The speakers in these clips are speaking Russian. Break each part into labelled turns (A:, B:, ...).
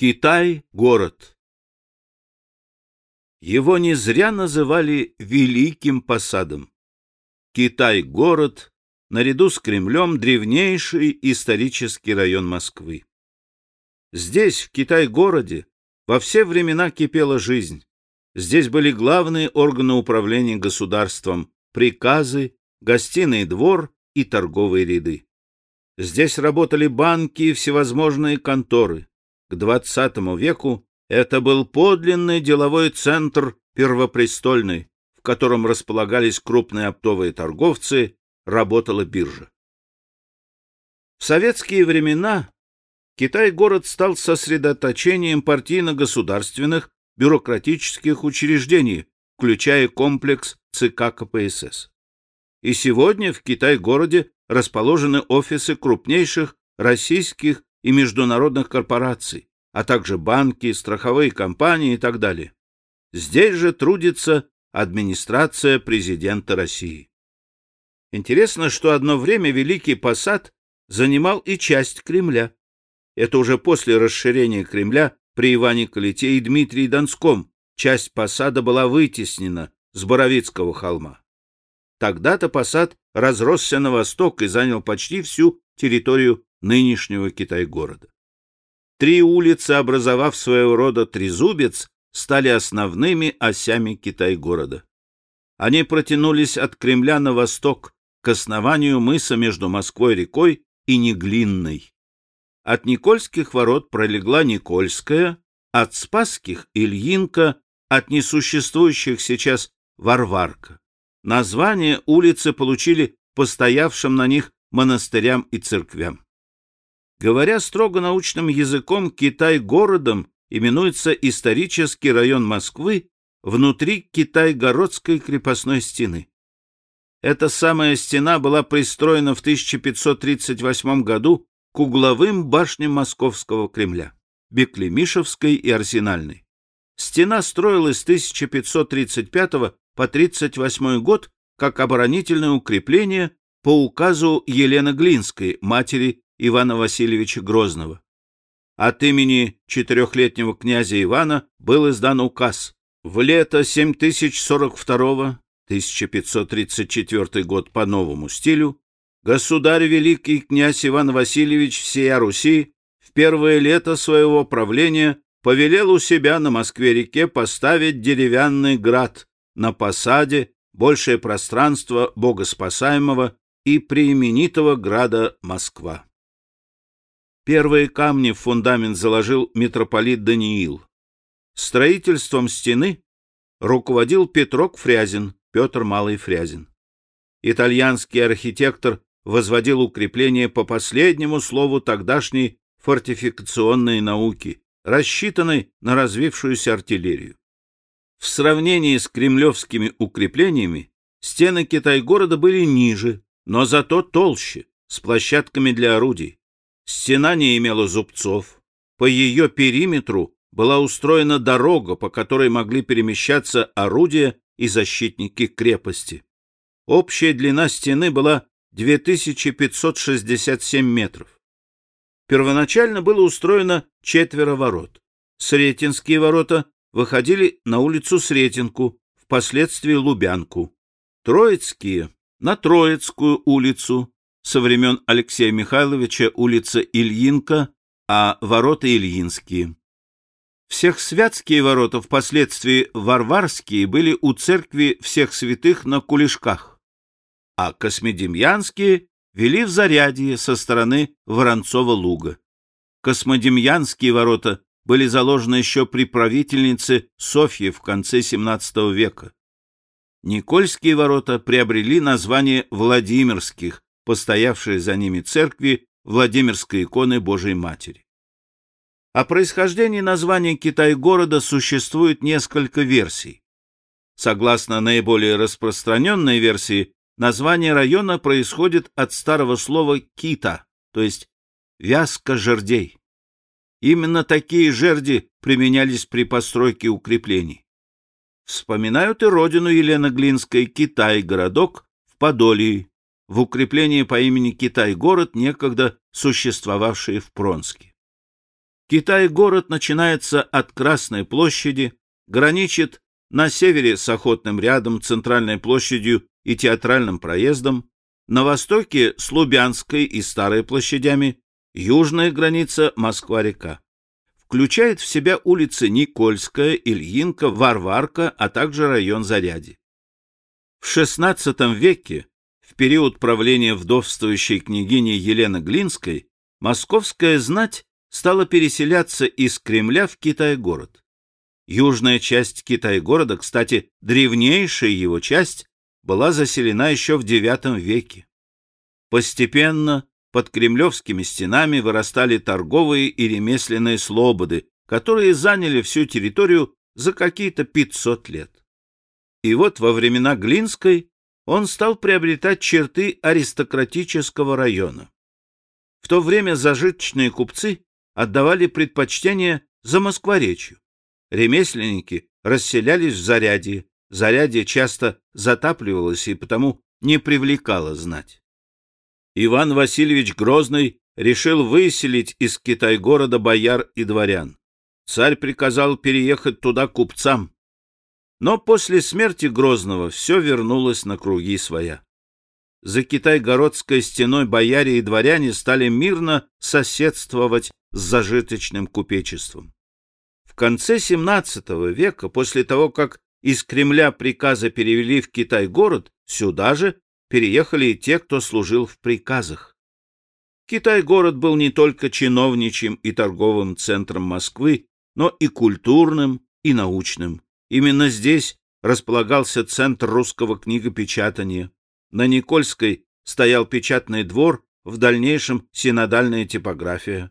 A: Китай — город. Его не зря называли Великим Посадом. Китай — город, наряду с Кремлем древнейший исторический район Москвы. Здесь, в Китай-городе, во все времена кипела жизнь. Здесь были главные органы управления государством, приказы, гостиный двор и торговые ряды. Здесь работали банки и всевозможные конторы. К XX веку это был подлинный деловой центр первопрестольный, в котором располагались крупные оптовые торговцы, работала биржа. В советские времена Китай-город стал сосредоточением партийно-государственных бюрократических учреждений, включая комплекс ЦК КПСС. И сегодня в Китай-городе расположены офисы крупнейших российских и международных корпораций, а также банки, страховые компании и так далее. Здесь же трудится администрация президента России. Интересно, что одно время Великий Посад занимал и часть Кремля. Это уже после расширения Кремля при Иване Калите и Дмитрии Донском часть посада была вытеснена с Боровицкого холма. Тогда-то посад разросся на восток и занял почти всю территорию нынешнего Китай-города. Три улицы, образовав своего рода трезубец, стали основными осями Китай-города. Они протянулись от Кремля на восток, к основанию мыса между Москвой-рекой и Неглинной. От Никольских ворот пролегла Никольская, от Спасских — Ильинка, от несуществующих сейчас — Варварка. Название улицы получили постоявшим на них монастырям и церквям. Говоря строго научным языком, Китай городом именуется исторический район Москвы внутри Китай-городской крепостной стены. Эта самая стена была пристроена в 1538 году к угловым башням Московского Кремля, Беклемишевской и Арсенальной. Стена строилась с 1535 по 38 год как оборонительное укрепление по указу Елены Глинской, матери Ивана Васильевича Грозного. От имени четырехлетнего князя Ивана был издан указ. В лето 7042 1534 год по новому стилю, государь великий князь Иван Васильевич всея Руси в первое лето своего правления повелел у себя на Москве-реке поставить деревянный град на посаде, большее пространство богоспасаемого и преименитого града Москва. Первые камни в фундамент заложил митрополит Даниил. Строительством стены руководил Петрок Фрязин, Петр Малый Фрязин. Итальянский архитектор возводил укрепления по последнему слову тогдашней фортификационной науки, рассчитанной на развившуюся артиллерию. В сравнении с кремлевскими укреплениями стены Китай-города были ниже, но зато толще, с площадками для орудий. Стена не имела зубцов. По ее периметру была устроена дорога, по которой могли перемещаться орудия и защитники крепости. Общая длина стены была 2567 метров. Первоначально было устроено четверо ворот. Сретенские ворота выходили на улицу Сретенку, впоследствии Лубянку. Троицкие — на Троицкую улицу, со времен Алексея Михайловича улица Ильинка, а ворота Ильинские. Всех святские ворота, впоследствии варварские, были у церкви всех святых на Кулешках, а космодемьянские вели в Зарядье со стороны Воронцова луга. Космодемьянские ворота были заложены еще при правительнице Софье в конце XVII века. Никольские ворота приобрели название Владимирских, постоявшие за ними церкви Владимирской иконы Божией Матери. О происхождении названия Китай-города существует несколько версий. Согласно наиболее распространенной версии, название района происходит от старого слова «кита», то есть «вязка жердей». Именно такие жерди применялись при постройке укреплений. Вспоминают и родину Елены Глинской, Китай-городок в Подолии, в укреплении по имени Китай-город, некогда существовавший в Пронске. Китай-город начинается от Красной площади, граничит на севере с Охотным рядом, Центральной площадью и Театральным проездом, на востоке с Лубянской и Старой площадями, южная граница Москва-река. Включает в себя улицы Никольская, Ильинка, Варварка, а также район Заряди. В XVI веке, в период правления вдовствующей княгини Елены Глинской, московская знать стала переселяться из Кремля в Китай-город. Южная часть Китай-города, кстати, древнейшая его часть, была заселена еще в IX веке. Постепенно под кремлевскими стенами вырастали торговые и ремесленные слободы, которые заняли всю территорию за какие-то 500 лет. И вот во времена Глинской он стал приобретать черты аристократического района. В то время зажиточные купцы отдавали предпочтение за Москворечью. Ремесленники расселялись в Зарядье, Зарядье часто затапливалось и потому не привлекало знать. Иван Васильевич Грозный решил выселить из Китай-города бояр и дворян. Царь приказал переехать туда купцам. Но после смерти Грозного все вернулось на круги своя за Китай-городской стеной бояре и дворяне стали мирно соседствовать с зажиточным купечеством. В конце XVII века, после того, как из Кремля приказы перевели в Китай-город, сюда же переехали и те, кто служил в приказах. Китай-город был не только чиновничьим и торговым центром Москвы, но и культурным и научным. Именно здесь располагался центр русского книгопечатания. На Никольской стоял печатный двор, в дальнейшем синодальная типография.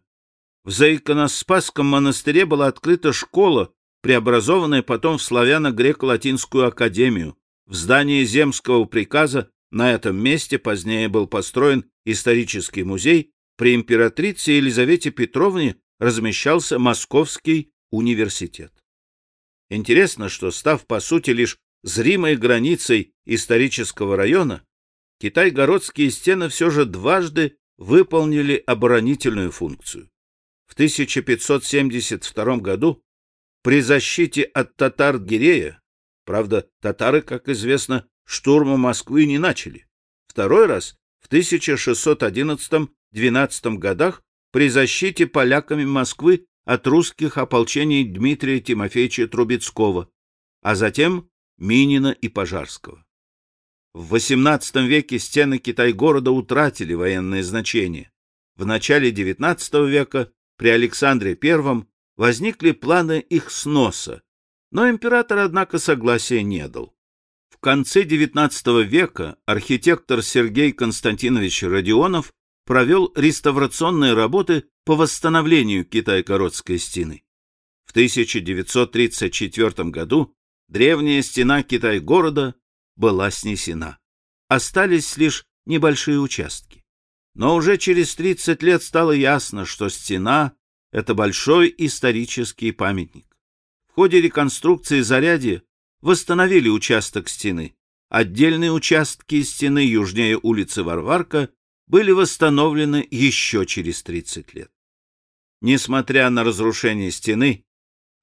A: В Заиконоспасском монастыре была открыта школа, преобразованная потом в славяно-греко-латинскую академию. В здании земского приказа на этом месте позднее был построен исторический музей, при императрице Елизавете Петровне размещался Московский университет. Интересно, что, став по сути лишь зримой границей исторического района, Китай-городские стены все же дважды выполнили оборонительную функцию. В 1572 году при защите от татар Гирея, правда, татары, как известно, штурма Москвы не начали. Второй раз в 1611-12 годах при защите поляками Москвы от русских ополчений Дмитрия Тимофеевича Трубецкого, а затем Минина и Пожарского. В XVIII веке стены Китай-города утратили военное значение. В начале XIX века при Александре I возникли планы их сноса, но император, однако, согласия не дал. В конце XIX века архитектор Сергей Константинович Родионов провел реставрационные работы по восстановлению Китай-городской стены. В 1934 году древняя стена Китай-города была снесена. Остались лишь небольшие участки. Но уже через 30 лет стало ясно, что стена — это большой исторический памятник. В ходе реконструкции заряди восстановили участок стены. Отдельные участки стены южнее улицы Варварка были восстановлены еще через 30 лет. Несмотря на разрушение стены,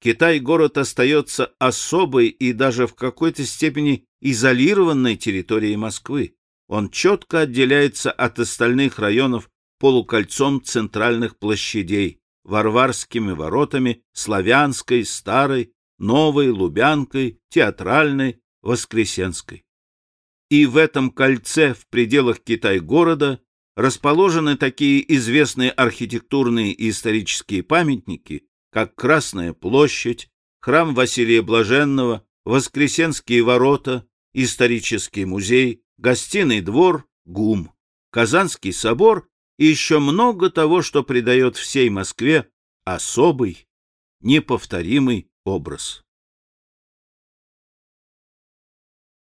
A: Китай-город остается особой и даже в какой-то степени изолированной территорией Москвы. Он четко отделяется от остальных районов полукольцом центральных площадей, Варварскими воротами, Славянской, Старой, Новой, Лубянкой, Театральной, Воскресенской. И в этом кольце в пределах Китай-города расположены такие известные архитектурные и исторические памятники, как Красная площадь, храм Василия Блаженного, Воскресенские ворота, исторический музей, гостиный двор, ГУМ, Казанский собор и еще много того, что придает всей Москве особый, неповторимый образ.